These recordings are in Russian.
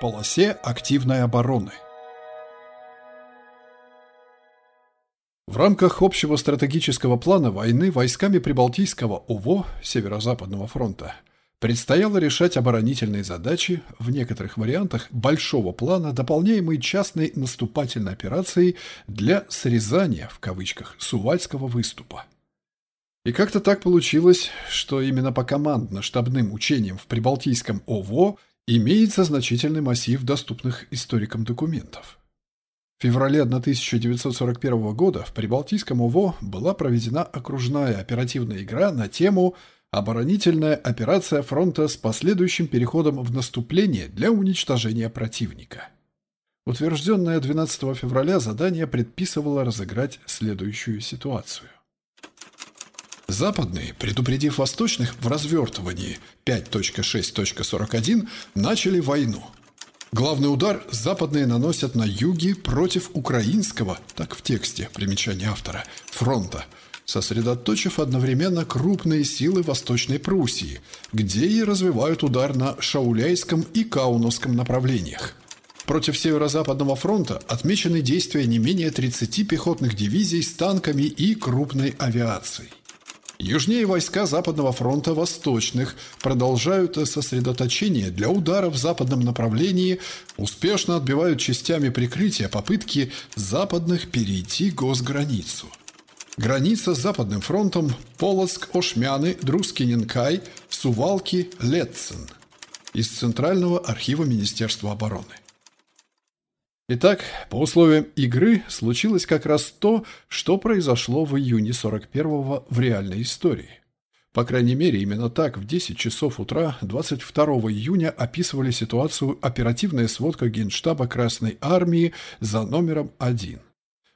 полосе активной обороны. В рамках общего стратегического плана войны войсками Прибалтийского ОВО Северо-Западного фронта предстояло решать оборонительные задачи в некоторых вариантах большого плана, дополняемые частной наступательной операцией для «срезания» в кавычках Сувальского выступа. И как-то так получилось, что именно по командно-штабным учениям в Прибалтийском ОВО имеется значительный массив доступных историкам документов. В феврале 1941 года в Прибалтийском ОВО была проведена окружная оперативная игра на тему «Оборонительная операция фронта с последующим переходом в наступление для уничтожения противника». Утвержденное 12 февраля задание предписывало разыграть следующую ситуацию. Западные, предупредив восточных в развертывании 5.6.41, начали войну. Главный удар западные наносят на юге против украинского, так в тексте, примечание автора, фронта, сосредоточив одновременно крупные силы Восточной Пруссии, где и развивают удар на Шауляйском и Кауновском направлениях. Против Северо-Западного фронта отмечены действия не менее 30 пехотных дивизий с танками и крупной авиацией. Южнее войска Западного фронта Восточных продолжают сосредоточение для удара в западном направлении, успешно отбивают частями прикрытия попытки западных перейти госграницу. Граница с Западным фронтом Полоцк, Ошмяны, Друскиненкай, Сувалки, Летцен. Из Центрального архива Министерства обороны. Итак, по условиям игры случилось как раз то, что произошло в июне 41-го в реальной истории. По крайней мере, именно так в 10 часов утра 22 июня описывали ситуацию оперативная сводка Генштаба Красной Армии за номером 1.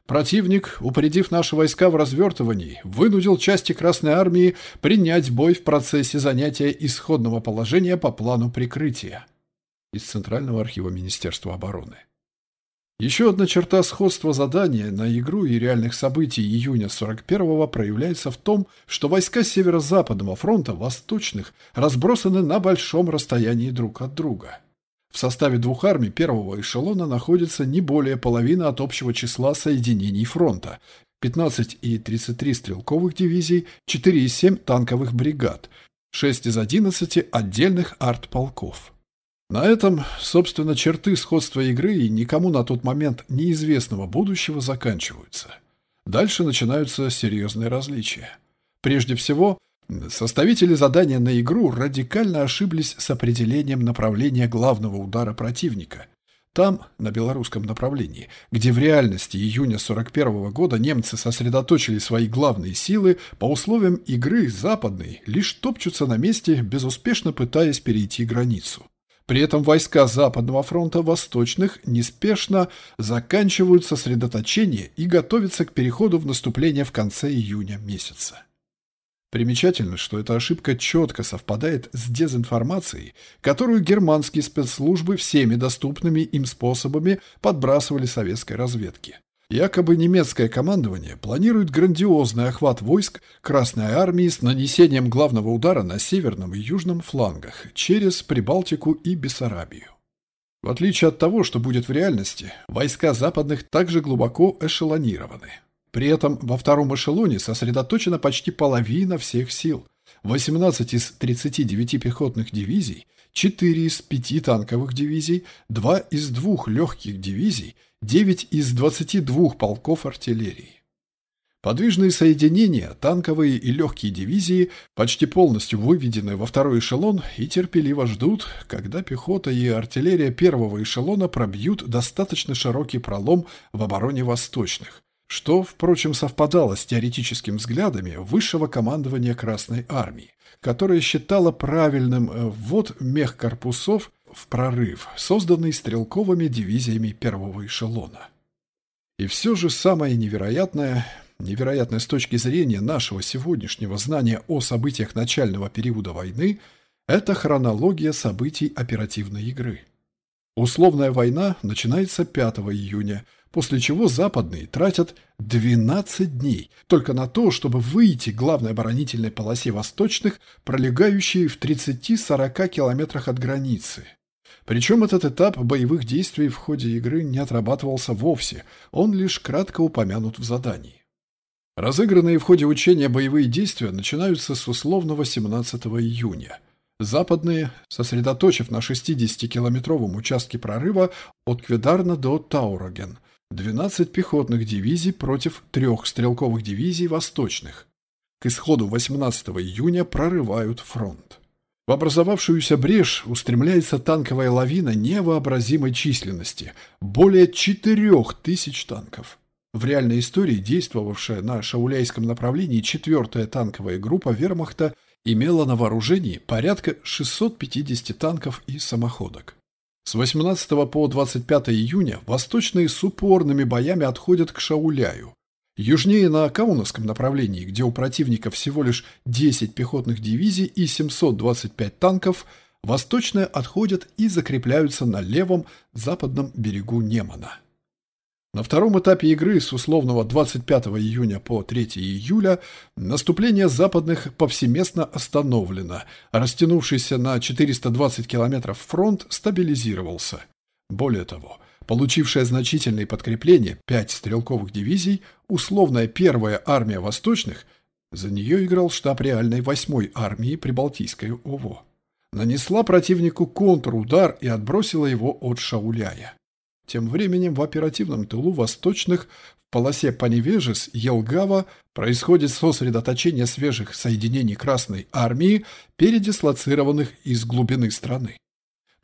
Противник, упредив наши войска в развертывании, вынудил части Красной Армии принять бой в процессе занятия исходного положения по плану прикрытия. Из Центрального архива Министерства обороны. Еще одна черта сходства задания на игру и реальных событий июня 41-го проявляется в том, что войска Северо-Западного фронта восточных разбросаны на большом расстоянии друг от друга. В составе двух армий первого эшелона находится не более половины от общего числа соединений фронта – 15 и 33 стрелковых дивизий, 4 и 7 танковых бригад, 6 из 11 отдельных артполков. На этом, собственно, черты сходства игры и никому на тот момент неизвестного будущего заканчиваются. Дальше начинаются серьезные различия. Прежде всего, составители задания на игру радикально ошиблись с определением направления главного удара противника. Там, на белорусском направлении, где в реальности июня 41 года немцы сосредоточили свои главные силы, по условиям игры западные лишь топчутся на месте, безуспешно пытаясь перейти границу. При этом войска Западного фронта Восточных неспешно заканчивают сосредоточение и готовятся к переходу в наступление в конце июня месяца. Примечательно, что эта ошибка четко совпадает с дезинформацией, которую германские спецслужбы всеми доступными им способами подбрасывали советской разведке. Якобы немецкое командование планирует грандиозный охват войск Красной Армии с нанесением главного удара на северном и южном флангах через Прибалтику и Бессарабию. В отличие от того, что будет в реальности, войска западных также глубоко эшелонированы. При этом во втором эшелоне сосредоточена почти половина всех сил. 18 из 39 пехотных дивизий, 4 из 5 танковых дивизий, 2 из 2 легких дивизий – 9 из 22 полков артиллерии. Подвижные соединения, танковые и легкие дивизии почти полностью выведены во второй эшелон и терпеливо ждут, когда пехота и артиллерия первого эшелона пробьют достаточно широкий пролом в обороне восточных, что, впрочем, совпадало с теоретическими взглядами высшего командования Красной Армии, которое считало правильным э, ввод мехкорпусов в прорыв, созданный стрелковыми дивизиями первого эшелона. И все же самое невероятное, невероятное с точки зрения нашего сегодняшнего знания о событиях начального периода войны, это хронология событий оперативной игры. Условная война начинается 5 июня, после чего западные тратят 12 дней только на то, чтобы выйти к главной оборонительной полосе восточных, пролегающей в 30-40 километрах от границы. Причем этот этап боевых действий в ходе игры не отрабатывался вовсе, он лишь кратко упомянут в задании. Разыгранные в ходе учения боевые действия начинаются с условного 17 июня. Западные, сосредоточив на 60-километровом участке прорыва от Кведарна до Тауроген, 12 пехотных дивизий против трех стрелковых дивизий восточных. К исходу 18 июня прорывают фронт. В образовавшуюся брешь устремляется танковая лавина невообразимой численности – более 4000 танков. В реальной истории действовавшая на Шауляйском направлении 4-я танковая группа вермахта имела на вооружении порядка 650 танков и самоходок. С 18 по 25 июня восточные с упорными боями отходят к Шауляю, Южнее на Каунасском направлении, где у противника всего лишь 10 пехотных дивизий и 725 танков, восточные отходят и закрепляются на левом западном берегу Немана. На втором этапе игры с условного 25 июня по 3 июля наступление западных повсеместно остановлено, растянувшийся на 420 километров фронт стабилизировался. Более того, получившая значительные подкрепления, пять стрелковых дивизий, условная первая армия восточных, за нее играл штаб реальной восьмой армии Прибалтийской ОВО, нанесла противнику контрудар и отбросила его от Шауляя. Тем временем в оперативном тылу восточных в полосе Паневежес Елгава происходит сосредоточение свежих соединений Красной армии, передислоцированных из глубины страны.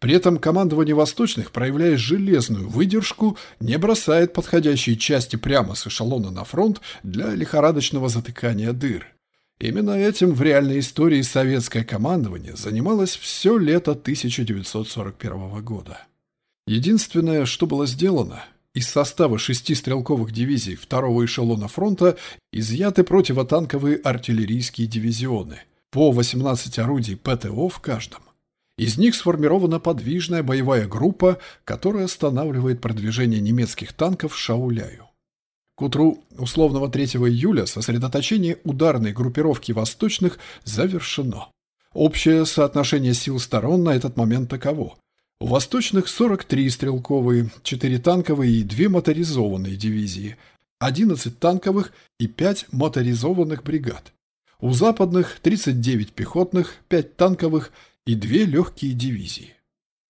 При этом командование Восточных, проявляя железную выдержку, не бросает подходящие части прямо с эшелона на фронт для лихорадочного затыкания дыр. Именно этим в реальной истории советское командование занималось все лето 1941 года. Единственное, что было сделано, из состава шести стрелковых дивизий второго эшелона фронта изъяты противотанковые артиллерийские дивизионы, по 18 орудий ПТО в каждом. Из них сформирована подвижная боевая группа, которая останавливает продвижение немецких танков Шауляю. К утру условного 3 июля сосредоточение ударной группировки восточных завершено. Общее соотношение сил сторон на этот момент таково. У восточных 43 стрелковые, 4 танковые и 2 моторизованные дивизии, 11 танковых и 5 моторизованных бригад. У западных 39 пехотных, 5 танковых и две легкие дивизии.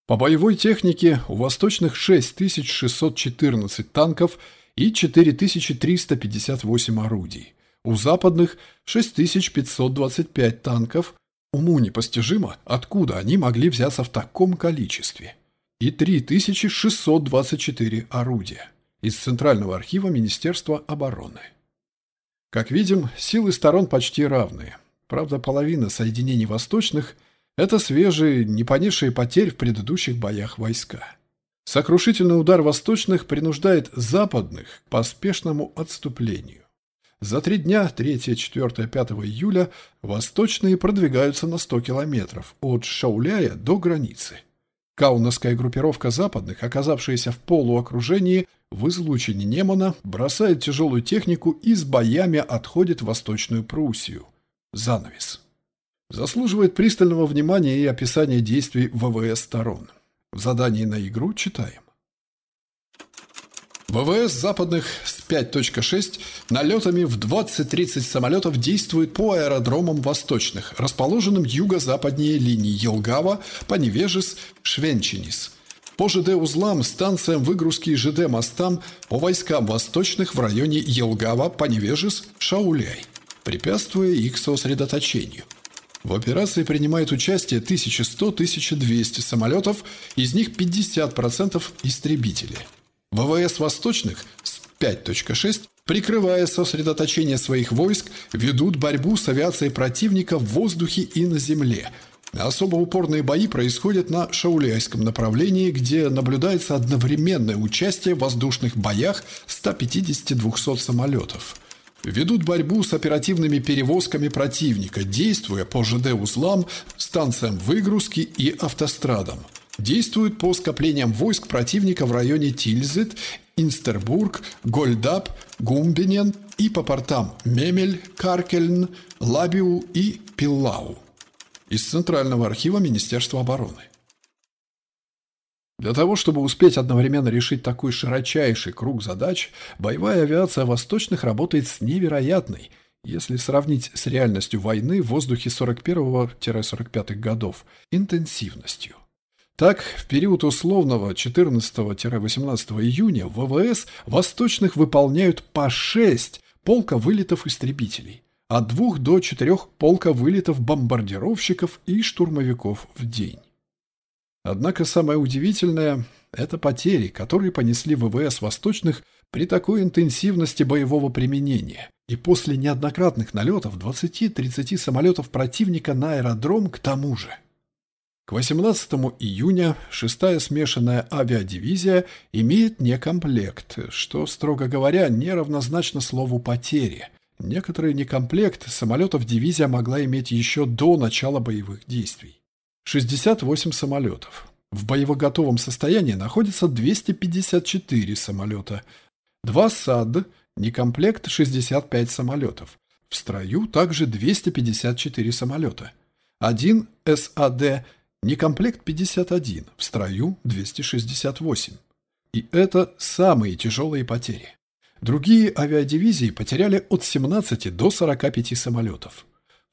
По боевой технике у восточных 6614 танков и 4358 орудий, у западных 6525 танков, уму непостижимо, откуда они могли взяться в таком количестве, и 3624 орудия из Центрального архива Министерства обороны. Как видим, силы сторон почти равные. Правда, половина соединений восточных – это свежие, не понесшие потерь в предыдущих боях войска. Сокрушительный удар восточных принуждает западных к поспешному отступлению. За три дня, 3, 4, 5 июля, восточные продвигаются на 100 километров от Шауляя до границы. Каунасская группировка западных, оказавшаяся в полуокружении в излучине Немана, бросает тяжелую технику и с боями отходит в Восточную Пруссию. Занавес. Заслуживает пристального внимания и описания действий ВВС сторон. В задании на игру читаем. ВВС западных с 5.6 налетами в 20-30 самолетов действует по аэродромам восточных, расположенным юго-западнее линии Елгава, Поневежес, Швенчинис. По ЖД-узлам, станциям выгрузки и ЖД-мостам, по войскам восточных в районе Елгава, Поневежес, Шауляй, препятствуя их сосредоточению – в операции принимает участие 1100-1200 самолетов, из них 50% истребители. ВВС «Восточных» с 5.6, прикрывая сосредоточение своих войск, ведут борьбу с авиацией противника в воздухе и на земле. Особо упорные бои происходят на Шауляйском направлении, где наблюдается одновременное участие в воздушных боях 150-200 самолетов – ведут борьбу с оперативными перевозками противника, действуя по ЖД-узлам, станциям выгрузки и автострадам. Действуют по скоплениям войск противника в районе Тильзит, Инстербург, Гольдап, Гумбинен и по портам Мемель, Каркельн, Лабиу и Пиллау. Из Центрального архива Министерства обороны. Для того, чтобы успеть одновременно решить такой широчайший круг задач, боевая авиация восточных работает с невероятной, если сравнить с реальностью войны в воздухе 41-45 годов, интенсивностью. Так, в период условного 14-18 июня ВВС восточных выполняют по 6 полка вылетов истребителей, от 2 до 4 полка вылетов бомбардировщиков и штурмовиков в день. Однако самое удивительное – это потери, которые понесли ВВС Восточных при такой интенсивности боевого применения и после неоднократных налетов 20-30 самолетов противника на аэродром к тому же. К 18 июня 6-я смешанная авиадивизия имеет некомплект, что, строго говоря, неравнозначно слову «потери». Некоторый некомплект самолетов дивизия могла иметь еще до начала боевых действий. 68 самолетов. В боевоготовом состоянии находится 254 самолета. Два САД, некомплект 65 самолетов. В строю также 254 самолета. Один САД, некомплект 51, в строю 268. И это самые тяжелые потери. Другие авиадивизии потеряли от 17 до 45 самолетов.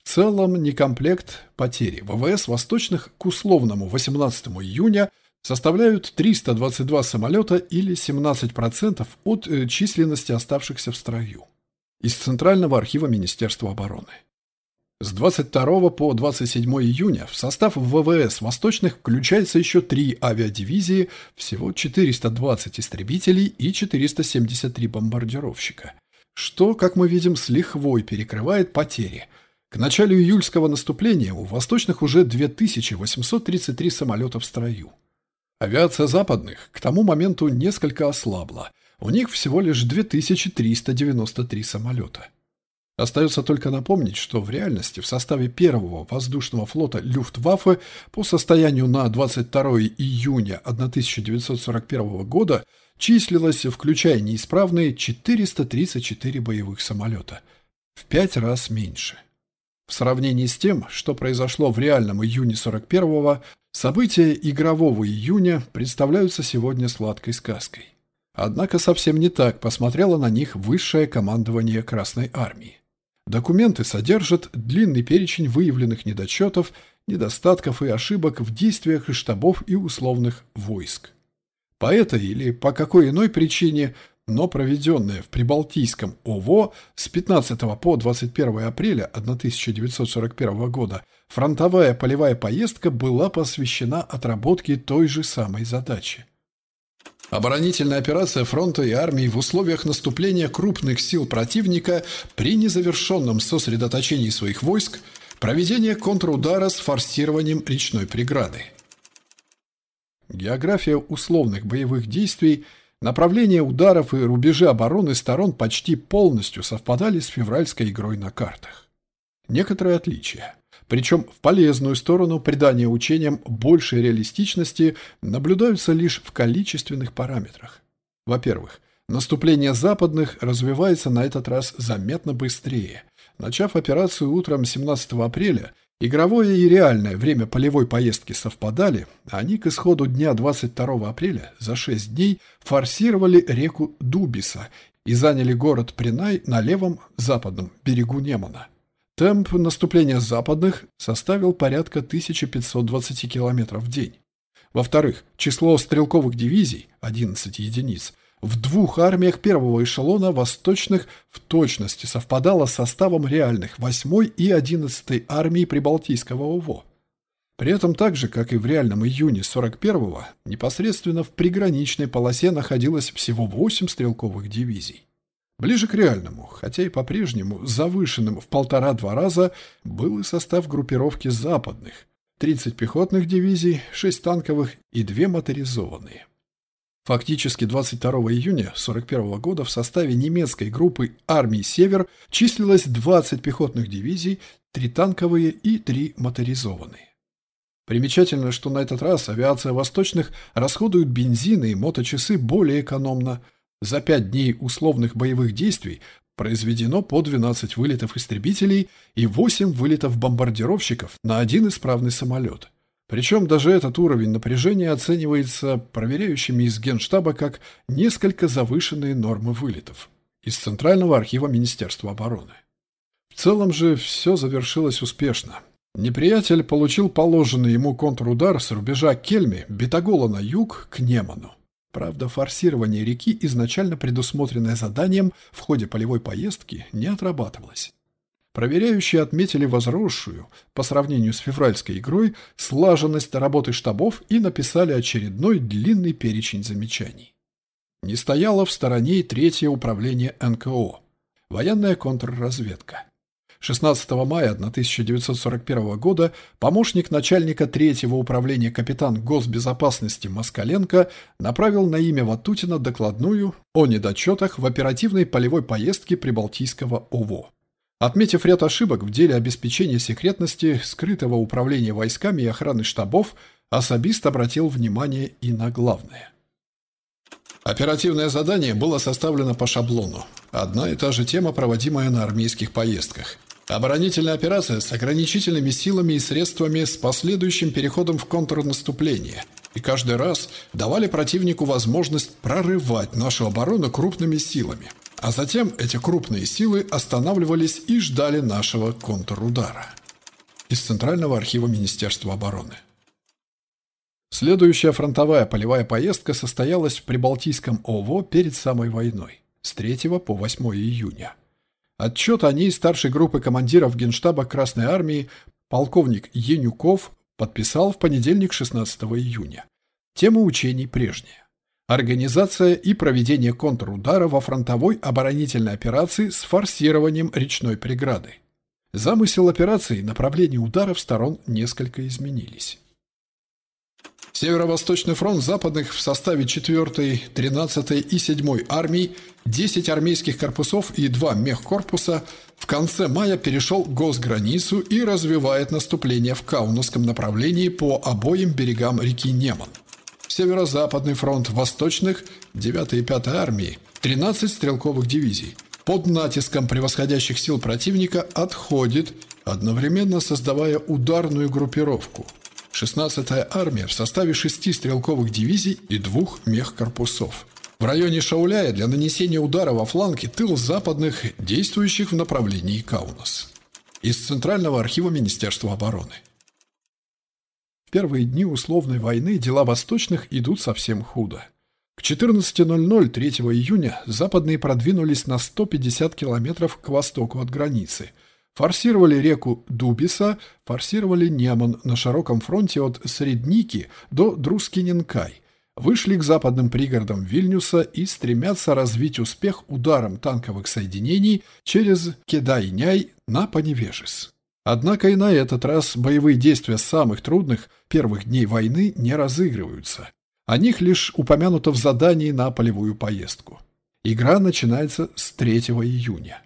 В целом, некомплект потери ВВС Восточных к условному 18 июня составляют 322 самолета или 17% от э, численности оставшихся в строю. Из Центрального архива Министерства обороны. С 22 по 27 июня в состав ВВС Восточных включается еще три авиадивизии, всего 420 истребителей и 473 бомбардировщика, что, как мы видим, с лихвой перекрывает потери – к началу июльского наступления у восточных уже 2833 самолета в строю. Авиация западных к тому моменту несколько ослабла. У них всего лишь 2393 самолета. Остается только напомнить, что в реальности в составе первого воздушного флота Люфтваффе по состоянию на 22 июня 1941 года числилось, включая неисправные, 434 боевых самолета. В пять раз меньше. В сравнении с тем, что произошло в реальном июне 41-го, события игрового июня представляются сегодня сладкой сказкой. Однако совсем не так посмотрело на них высшее командование Красной Армии. Документы содержат длинный перечень выявленных недочетов, недостатков и ошибок в действиях штабов и условных войск. По этой или по какой иной причине но проведенная в Прибалтийском ОВО с 15 по 21 апреля 1941 года фронтовая полевая поездка была посвящена отработке той же самой задачи. Оборонительная операция фронта и армии в условиях наступления крупных сил противника при незавершенном сосредоточении своих войск, проведение контрудара с форсированием речной преграды. География условных боевых действий – Направления ударов и рубежи обороны сторон почти полностью совпадали с февральской игрой на картах. Некоторые отличия. Причем в полезную сторону придания учениям большей реалистичности наблюдаются лишь в количественных параметрах. Во-первых, наступление западных развивается на этот раз заметно быстрее. Начав операцию утром 17 апреля – Игровое и реальное время полевой поездки совпадали, а они к исходу дня 22 апреля за 6 дней форсировали реку Дубиса и заняли город Принай на левом западном берегу Немана. Темп наступления западных составил порядка 1520 км в день. Во-вторых, число стрелковых дивизий – 11 единиц – в двух армиях первого эшелона восточных в точности совпадало с составом реальных 8 и 11 армии Прибалтийского УВО. При этом так же, как и в реальном июне 41-го, непосредственно в приграничной полосе находилось всего 8 стрелковых дивизий. Ближе к реальному, хотя и по-прежнему завышенным в полтора-два раза, был и состав группировки западных – 30 пехотных дивизий, 6 танковых и 2 моторизованные. Фактически 22 июня 1941 года в составе немецкой группы армии «Север» числилось 20 пехотных дивизий, 3 танковые и 3 моторизованные. Примечательно, что на этот раз авиация «Восточных» расходует бензин и моточасы более экономно. За 5 дней условных боевых действий произведено по 12 вылетов истребителей и 8 вылетов бомбардировщиков на один исправный самолет – Причем даже этот уровень напряжения оценивается проверяющими из Генштаба как несколько завышенные нормы вылетов из Центрального архива Министерства обороны. В целом же все завершилось успешно. Неприятель получил положенный ему контрудар с рубежа Кельми, Бетагола на юг, к Неману. Правда, форсирование реки, изначально предусмотренное заданием в ходе полевой поездки, не отрабатывалось. Проверяющие отметили возросшую, по сравнению с февральской игрой, слаженность работы штабов и написали очередной длинный перечень замечаний. Не стояло в стороне и третье управление НКО – военная контрразведка. 16 мая 1941 года помощник начальника третьего управления капитан госбезопасности Москаленко направил на имя Ватутина докладную о недочетах в оперативной полевой поездке Прибалтийского ОВО. Отметив ряд ошибок в деле обеспечения секретности скрытого управления войсками и охраны штабов, особист обратил внимание и на главное. Оперативное задание было составлено по шаблону. Одна и та же тема, проводимая на армейских поездках. Оборонительная операция с ограничительными силами и средствами с последующим переходом в контрнаступление. И каждый раз давали противнику возможность прорывать нашу оборону крупными силами. А затем эти крупные силы останавливались и ждали нашего контрудара. Из Центрального архива Министерства обороны. Следующая фронтовая полевая поездка состоялась в Прибалтийском ОВО перед самой войной, с 3 по 8 июня. Отчет о ней старшей группы командиров Генштаба Красной Армии полковник Енюков подписал в понедельник 16 июня. Тема учений прежняя. Организация и проведение контрудара во фронтовой оборонительной операции с форсированием речной преграды. Замысел операции и направление ударов сторон несколько изменились. Северо-Восточный фронт западных в составе 4-й, 13-й и 7-й армий, 10 армейских корпусов и 2 мехкорпуса в конце мая перешел госграницу и развивает наступление в Каунасском направлении по обоим берегам реки Неман. Северо-Западный фронт восточных, 9-й и 5-й армии, 13 стрелковых дивизий. Под натиском превосходящих сил противника отходит, одновременно создавая ударную группировку – 16-я армия в составе шести стрелковых дивизий и двух мехкорпусов. В районе Шауляя для нанесения удара во фланге тыл западных, действующих в направлении Каунас. Из Центрального архива Министерства обороны. В первые дни условной войны дела восточных идут совсем худо. К 14.00 3 июня западные продвинулись на 150 километров к востоку от границы – Форсировали реку Дубиса, форсировали Неман на широком фронте от Средники до Друскиненкай, вышли к западным пригородам Вильнюса и стремятся развить успех ударом танковых соединений через Кедайняй на Поневежес. Однако и на этот раз боевые действия самых трудных первых дней войны не разыгрываются. О них лишь упомянуто в задании на полевую поездку. Игра начинается с 3 июня.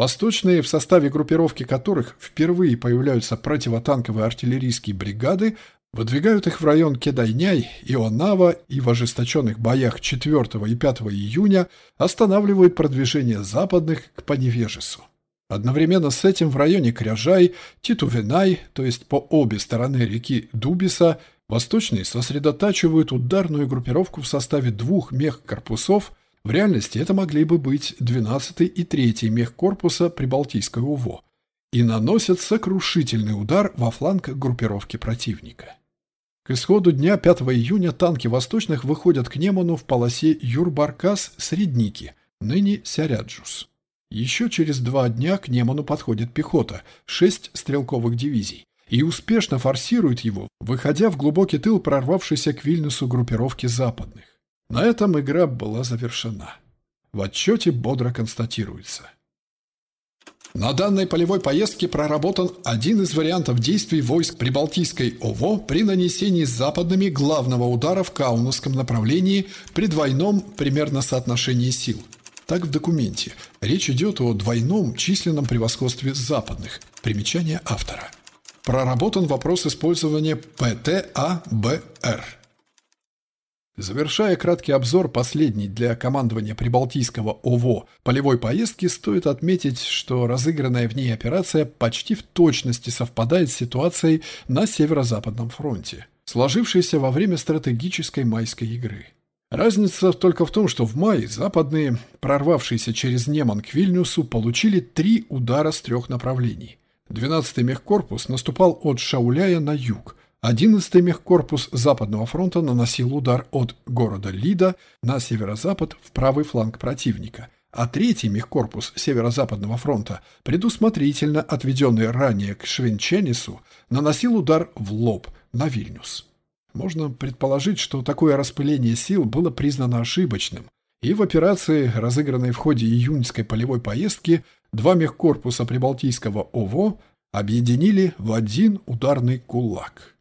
Восточные, в составе группировки которых впервые появляются противотанковые артиллерийские бригады, выдвигают их в район Кедайняй, Ионава и в ожесточенных боях 4 и 5 июня останавливают продвижение западных к Поневежесу. Одновременно с этим в районе Кряжай, Титувенай, то есть по обе стороны реки Дубиса, восточные сосредотачивают ударную группировку в составе двух мехкорпусов в реальности это могли бы быть 12-й и 3-й мехкорпуса Прибалтийского УВО и наносят сокрушительный удар во фланг группировки противника. К исходу дня 5 июня танки восточных выходят к Неману в полосе Юрбаркас-Средники, ныне Сяряджус. Еще через два дня к Неману подходит пехота, шесть стрелковых дивизий, и успешно форсирует его, выходя в глубокий тыл прорвавшейся к Вильнюсу группировки западных. На этом игра была завершена. В отчете бодро констатируется. На данной полевой поездке проработан один из вариантов действий войск Прибалтийской ОВО при нанесении западными главного удара в Каунасском направлении при двойном примерно соотношении сил. Так в документе. Речь идет о двойном численном превосходстве западных. Примечание автора. Проработан вопрос использования ПТАБР. Завершая краткий обзор последней для командования Прибалтийского ОВО полевой поездки, стоит отметить, что разыгранная в ней операция почти в точности совпадает с ситуацией на Северо-Западном фронте, сложившейся во время стратегической майской игры. Разница только в том, что в мае западные, прорвавшиеся через Неман к Вильнюсу, получили три удара с трех направлений. 12-й мехкорпус наступал от Шауляя на юг, 11-й мехкорпус Западного фронта наносил удар от города Лида на северо-запад в правый фланг противника, а 3-й мехкорпус Северо-Западного фронта, предусмотрительно отведенный ранее к Швенченису, наносил удар в лоб на Вильнюс. Можно предположить, что такое распыление сил было признано ошибочным, и в операции, разыгранной в ходе июньской полевой поездки, два мехкорпуса Прибалтийского ОВО объединили в один ударный кулак.